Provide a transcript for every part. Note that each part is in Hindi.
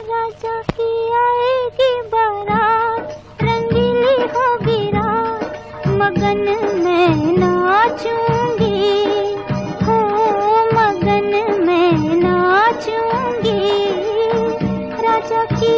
राजा की आएगी बारात रंगीली होगी रात मगन में नाचूँगी, हो मगन में नाचूँगी। राजा की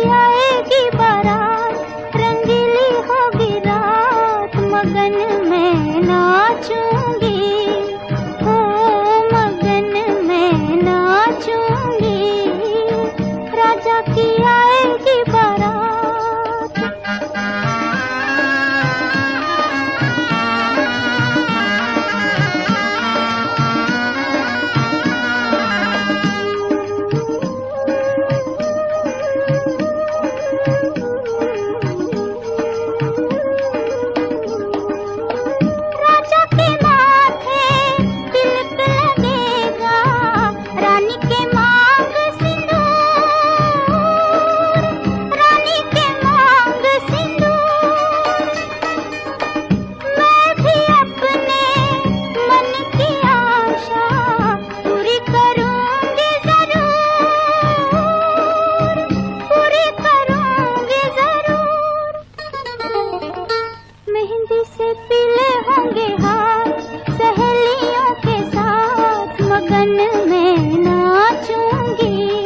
से पीले होंगे हाथ सहेलियों के साथ मगन में नाचूँगी।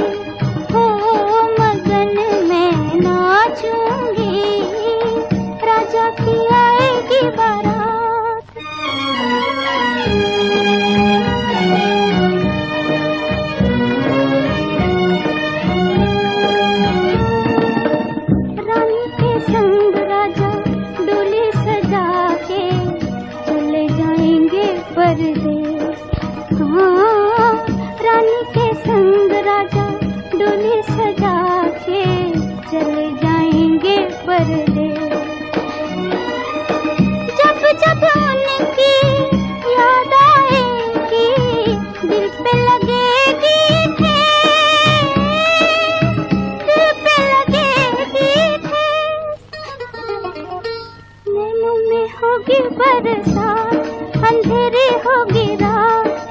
हो, मगन में नाचूँगी। राजा की आएगी बारात। रानी के संग परदेस हाँ रानी के संग राजा डोली सजा के चले जाएँगे परदेस जब जब उनकी याद आएगी, दिल पे लगेगी दिल पे लगेगी नैनों में होगी बरसात अंधेरी रात। अकेली